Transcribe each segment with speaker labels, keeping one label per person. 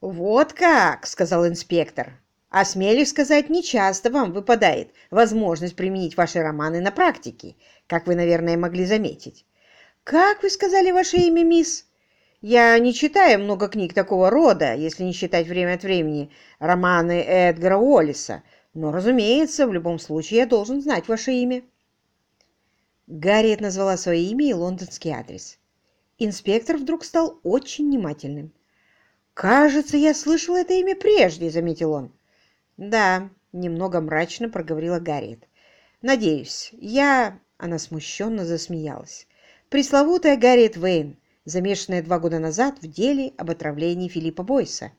Speaker 1: «Вот как!» — сказал инспектор. «Осмелюсь сказать, нечасто вам выпадает возможность применить ваши романы на практике, как вы, наверное, могли заметить. Как вы сказали ваше имя, мисс?» Я не читаю много книг такого рода, если не считать время от времени романы Эдгара Уоллиса, но, разумеется, в любом случае я должен знать ваше имя. Гарриет назвала свое имя и лондонский адрес. Инспектор вдруг стал очень внимательным. «Кажется, я слышал это имя прежде», — заметил он. «Да», — немного мрачно проговорила Гарриет. «Надеюсь, я...» — она смущенно засмеялась. «Пресловутая Гарриет Вейн, замешанная два года назад в деле об отравлении Филиппа Бойса.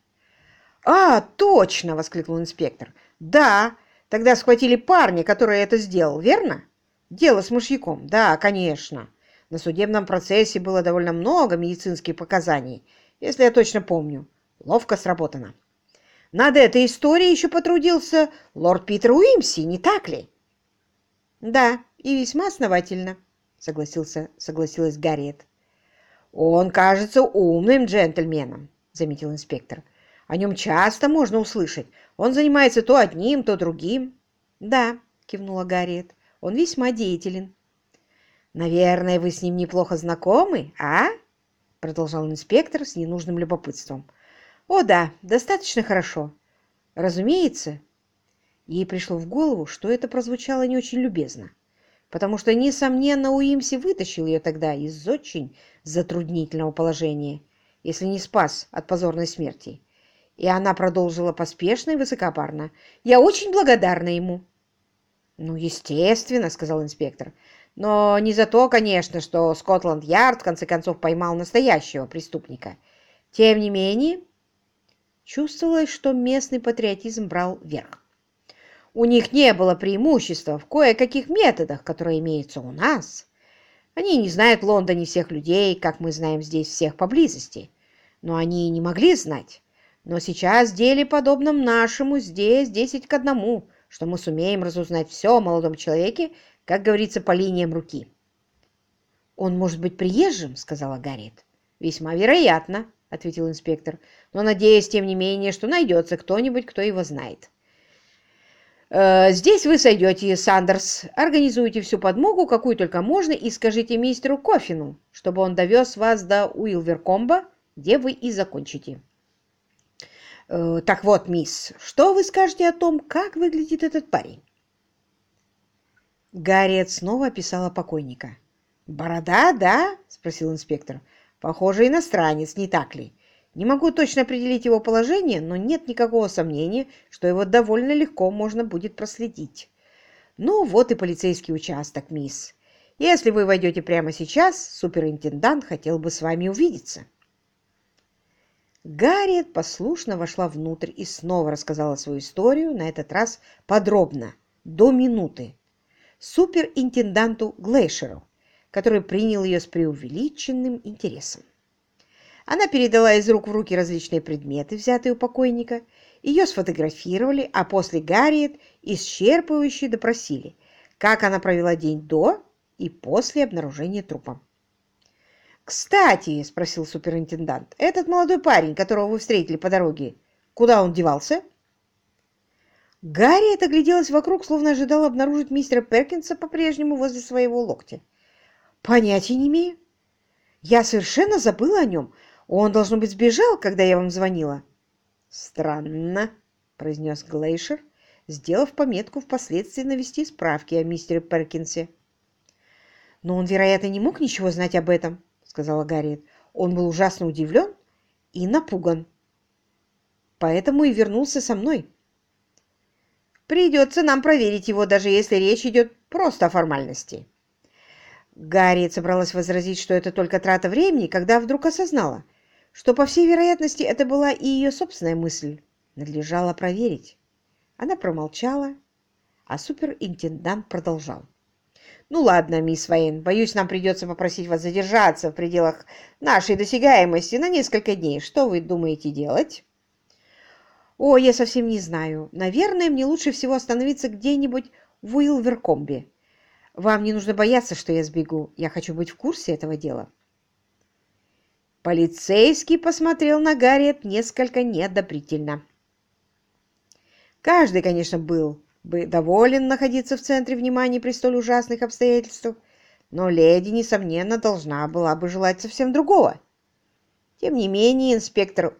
Speaker 1: «А, точно!» — воскликнул инспектор. «Да, тогда схватили парня, который это сделал, верно? Дело с мышьяком. Да, конечно. На судебном процессе было довольно много медицинских показаний, если я точно помню. Ловко сработано. Над этой историей еще потрудился лорд Питер Уимси, не так ли?» «Да, и весьма основательно», — согласился, согласилась Гарриет. «Он кажется умным джентльменом», — заметил инспектор. «О нем часто можно услышать. Он занимается то одним, то другим». «Да», — кивнула Гарриет, — «он весьма деятелен». «Наверное, вы с ним неплохо знакомы, а?» — продолжал инспектор с ненужным любопытством. «О да, достаточно хорошо. Разумеется». Ей пришло в голову, что это прозвучало не очень любезно потому что, несомненно, Уимси вытащил ее тогда из очень затруднительного положения, если не спас от позорной смерти. И она продолжила поспешно и высокопарно. «Я очень благодарна ему». «Ну, естественно», — сказал инспектор. «Но не за то, конечно, что Скотланд-Ярд в конце концов поймал настоящего преступника. Тем не менее...» Чувствовалось, что местный патриотизм брал верх. У них не было преимущества в кое-каких методах, которые имеются у нас. Они не знают в Лондоне всех людей, как мы знаем здесь всех поблизости. Но они и не могли знать. Но сейчас деле, подобном нашему, здесь десять к одному, что мы сумеем разузнать все о молодом человеке, как говорится, по линиям руки. «Он может быть приезжим?» — сказала Гарриет. «Весьма вероятно», — ответил инспектор. «Но надеюсь, тем не менее, что найдется кто-нибудь, кто его знает». Э, здесь вы сойдете, Сандерс, организуйте всю подмогу, какую только можно, и скажите мистеру Кофину, чтобы он довез вас до Уилверкомба, где вы и закончите. Э, так вот, мисс, что вы скажете о том, как выглядит этот парень? Гарриет снова описала покойника. «Борода, да?» – спросил инспектор. «Похоже, иностранец, не так ли? Не могу точно определить его положение, но нет никакого сомнения, что его довольно легко можно будет проследить. Ну, вот и полицейский участок, мисс. Если вы войдете прямо сейчас, суперинтендант хотел бы с вами увидеться. Гарриет послушно вошла внутрь и снова рассказала свою историю, на этот раз подробно, до минуты, суперинтенданту Глейшеру, который принял ее с преувеличенным интересом. Она передала из рук в руки различные предметы, взятые у покойника. Ее сфотографировали, а после Гарриет исчерпывающе допросили, как она провела день до и после обнаружения трупа. «Кстати», — спросил суперинтендант, — «этот молодой парень, которого вы встретили по дороге, куда он девался?» Гарриет огляделась вокруг, словно ожидала обнаружить мистера Перкинса по-прежнему возле своего локтя. «Понятия не имею. Я совершенно забыла о нем. Он, должно быть, сбежал, когда я вам звонила. Странно, произнес Глейшер, сделав пометку впоследствии навести справки о мистере Перкинсе. Но он, вероятно, не мог ничего знать об этом, сказала Гарриет. Он был ужасно удивлен и напуган. Поэтому и вернулся со мной. Придется нам проверить его, даже если речь идет просто о формальности. Гарриет собралась возразить, что это только трата времени, когда вдруг осознала, что, по всей вероятности, это была и ее собственная мысль. Надлежало проверить. Она промолчала, а суперинтендант продолжал. «Ну ладно, мисс Вейн, боюсь, нам придется попросить вас задержаться в пределах нашей досягаемости на несколько дней. Что вы думаете делать?» «О, я совсем не знаю. Наверное, мне лучше всего остановиться где-нибудь в Уилверкомбе. Вам не нужно бояться, что я сбегу. Я хочу быть в курсе этого дела». Полицейский посмотрел на Гарриет несколько неодобрительно. Каждый, конечно, был бы доволен находиться в центре внимания при столь ужасных обстоятельствах, но леди, несомненно, должна была бы желать совсем другого. Тем не менее, инспектор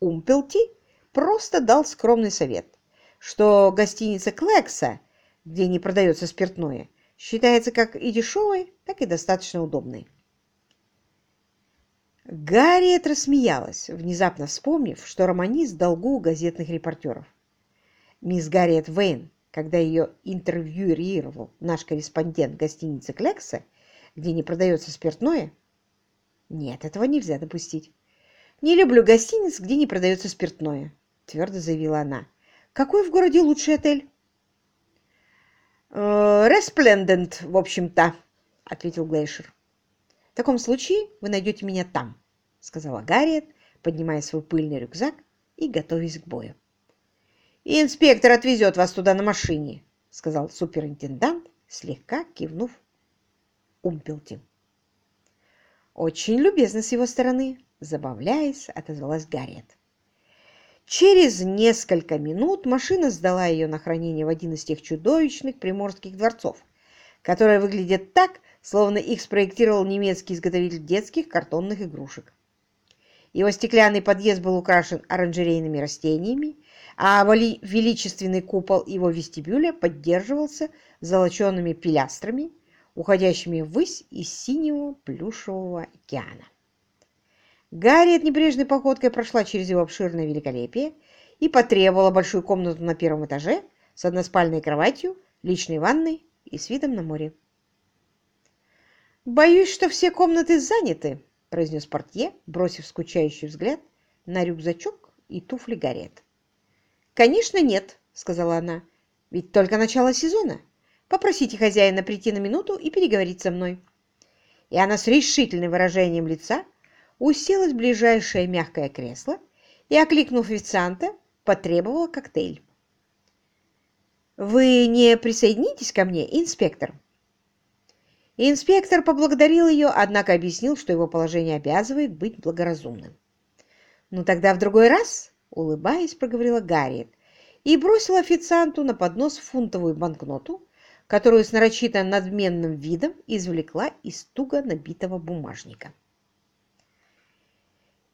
Speaker 1: Умпелти просто дал скромный совет, что гостиница Клекса, где не продается спиртное, считается как и дешевой, так и достаточно удобной. Гарриет рассмеялась, внезапно вспомнив, что романист долгу у газетных репортеров. Мисс Гарриет Вейн, когда ее интервьюировал наш корреспондент гостиницы Клекса, где не продается спиртное, нет, этого нельзя допустить. «Не люблю гостиниц, где не продается спиртное», — твердо заявила она. «Какой в городе лучший отель?» «Респлендент, в общем-то», — ответил Глейшер. «В таком случае вы найдете меня там», — сказала Гарриет, поднимая свой пыльный рюкзак и готовясь к бою. «И инспектор отвезет вас туда на машине», — сказал суперинтендант, слегка кивнув Умпелти. «Очень любезно с его стороны», — забавляясь, отозвалась Гарриет. Через несколько минут машина сдала ее на хранение в один из тех чудовищных приморских дворцов, которые выглядят так, словно их спроектировал немецкий изготовитель детских картонных игрушек. Его стеклянный подъезд был украшен оранжерейными растениями, а величественный купол его вестибюля поддерживался золочеными пилястрами, уходящими ввысь из синего плюшевого океана. Гарриет небрежной походкой прошла через его обширное великолепие и потребовала большую комнату на первом этаже с односпальной кроватью, личной ванной и с видом на море. «Боюсь, что все комнаты заняты», — произнес портье, бросив скучающий взгляд на рюкзачок и туфли Гарриет. «Конечно, нет», — сказала она, — «ведь только начало сезона». Попросите хозяина прийти на минуту и переговорить со мной». И она с решительным выражением лица уселась в ближайшее мягкое кресло и, окликнув официанта, потребовала коктейль. «Вы не присоединитесь ко мне, инспектор?» Инспектор поблагодарил ее, однако объяснил, что его положение обязывает быть благоразумным. «Ну тогда в другой раз», — улыбаясь, проговорила Гарриет и бросила официанту на поднос фунтовую банкноту, которую с нарочито надменным видом извлекла из туго набитого бумажника.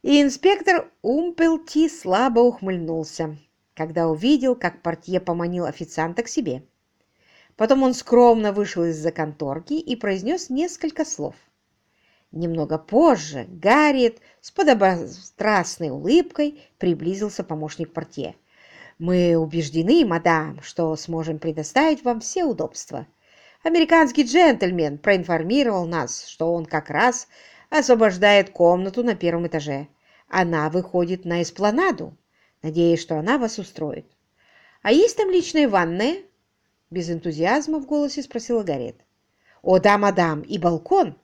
Speaker 1: И инспектор Умпелти слабо ухмыльнулся, когда увидел, как портье поманил официанта к себе. Потом он скромно вышел из-за конторки и произнес несколько слов. Немного позже Гарриет с подобострастной улыбкой приблизился помощник портье. Мы убеждены, мадам, что сможем предоставить вам все удобства. Американский джентльмен проинформировал нас, что он как раз освобождает комнату на первом этаже. Она выходит на эспланаду. Надеюсь, что она вас устроит. А есть там личная ванная? Без энтузиазма в голосе спросила Гарет. О, да, мадам, и балкон.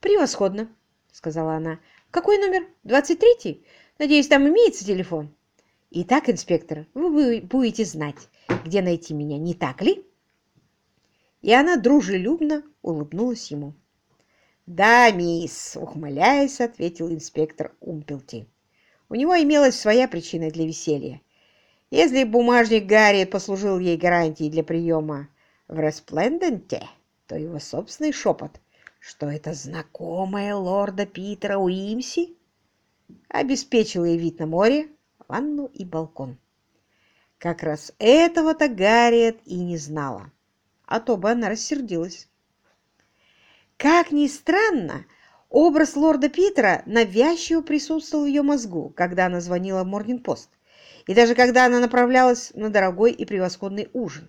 Speaker 1: Превосходно, сказала она. Какой номер? Двадцать третий? Надеюсь, там имеется телефон? Итак, инспектор, вы будете знать, где найти меня, не так ли? И она дружелюбно улыбнулась ему. «Да, мисс», — ухмыляясь, ответил инспектор Умпелти. У него имелась своя причина для веселья. Если бумажник Гарри послужил ей гарантией для приема в Респленденте, то его собственный шепот, что это знакомая лорда Питера Уимси, обеспечил ей вид на море, ванну и балкон. Как раз этого-то Гарриет и не знала, а то бы она рассердилась. Как ни странно, образ лорда Питера навязчиво присутствовал в ее мозгу, когда она звонила в Морнинг-Пост, и даже когда она направлялась на дорогой и превосходный ужин.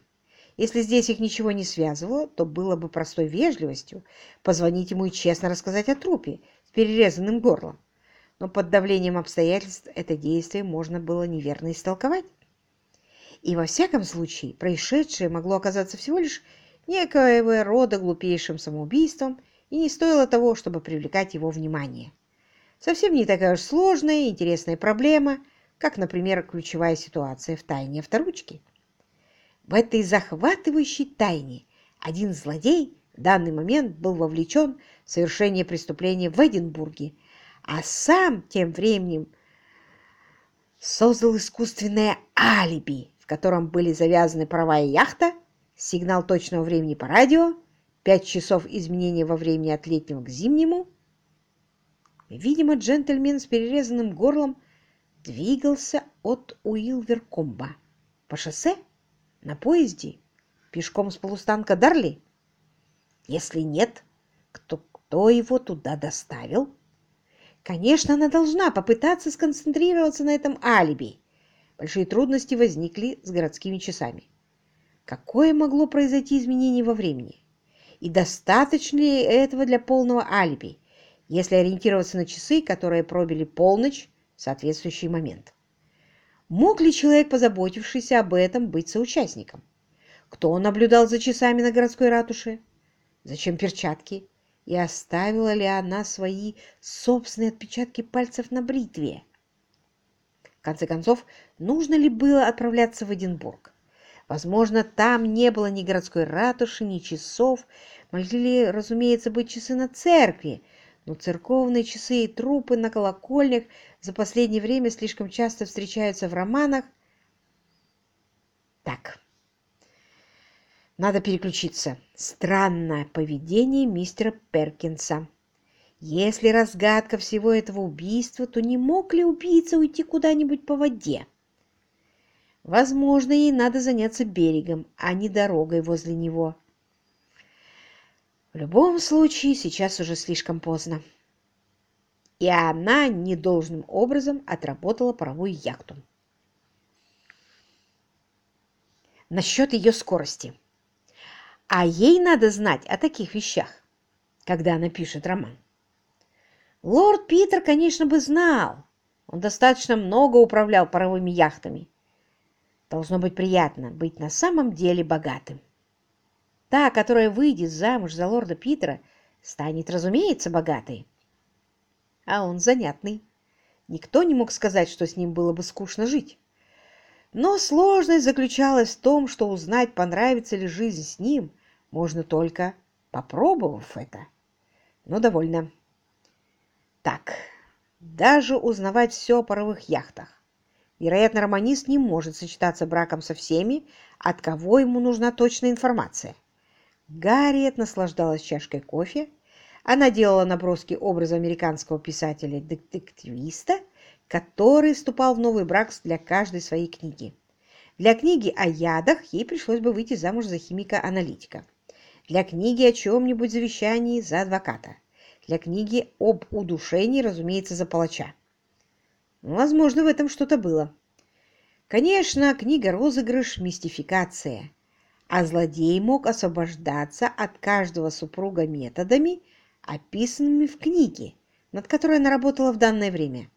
Speaker 1: Если здесь их ничего не связывало, то было бы простой вежливостью позвонить ему и честно рассказать о трупе с перерезанным горлом но под давлением обстоятельств это действие можно было неверно истолковать. И во всяком случае, происшедшее могло оказаться всего лишь некоего рода глупейшим самоубийством и не стоило того, чтобы привлекать его внимание. Совсем не такая уж сложная и интересная проблема, как, например, ключевая ситуация в тайне авторучки. В этой захватывающей тайне один злодей в данный момент был вовлечен в совершение преступления в Эдинбурге, а сам тем временем создал искусственное алиби, в котором были завязаны права и яхта, сигнал точного времени по радио, пять часов изменения во времени от летнего к зимнему. Видимо, джентльмен с перерезанным горлом двигался от Уилверкомба по шоссе, на поезде, пешком с полустанка Дарли. Если нет, кто, кто его туда доставил? Конечно, она должна попытаться сконцентрироваться на этом алиби. Большие трудности возникли с городскими часами. Какое могло произойти изменение во времени? И достаточно ли этого для полного алиби, если ориентироваться на часы, которые пробили полночь в соответствующий момент? Мог ли человек, позаботившийся об этом, быть соучастником? Кто наблюдал за часами на городской ратуше? Зачем перчатки? и оставила ли она свои собственные отпечатки пальцев на бритве. В конце концов, нужно ли было отправляться в Эдинбург? Возможно, там не было ни городской ратуши, ни часов. Могли, разумеется, быть часы на церкви, но церковные часы и трупы на колокольнях за последнее время слишком часто встречаются в романах. Так, надо переключиться. Странное поведение мистера Перкинса. Если разгадка всего этого убийства, то не мог ли убийца уйти куда-нибудь по воде? Возможно, ей надо заняться берегом, а не дорогой возле него. В любом случае, сейчас уже слишком поздно. И она недолжным образом отработала паровую яхту. Насчет ее скорости. А ей надо знать о таких вещах, когда она пишет роман. Лорд Питер, конечно, бы знал. Он достаточно много управлял паровыми яхтами. Должно быть приятно быть на самом деле богатым. Та, которая выйдет замуж за лорда Питера, станет, разумеется, богатой. А он занятный. Никто не мог сказать, что с ним было бы скучно жить. Но сложность заключалась в том, что узнать, понравится ли жизнь с ним, можно только попробовав это. Но довольно. Так, даже узнавать все о паровых яхтах. Вероятно, романист не может сочетаться браком со всеми, от кого ему нужна точная информация. Гарриет наслаждалась чашкой кофе. Она делала наброски образа американского писателя-детективиста, который вступал в новый брак для каждой своей книги. Для книги о ядах ей пришлось бы выйти замуж за химика-аналитика для книги о чем-нибудь завещании за адвоката, для книги об удушении, разумеется, за палача. Возможно, в этом что-то было. Конечно, книга «Розыгрыш» – мистификация, а злодей мог освобождаться от каждого супруга методами, описанными в книге, над которой она работала в данное время.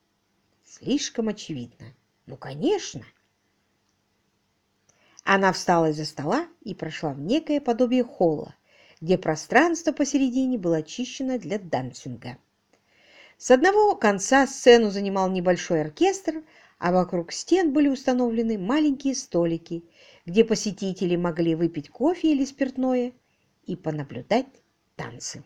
Speaker 1: Слишком очевидно. Ну, конечно. Она встала из-за стола и прошла в некое подобие холла, где пространство посередине было очищено для дансинга. С одного конца сцену занимал небольшой оркестр, а вокруг стен были установлены маленькие столики, где посетители могли выпить кофе или спиртное и понаблюдать танцы.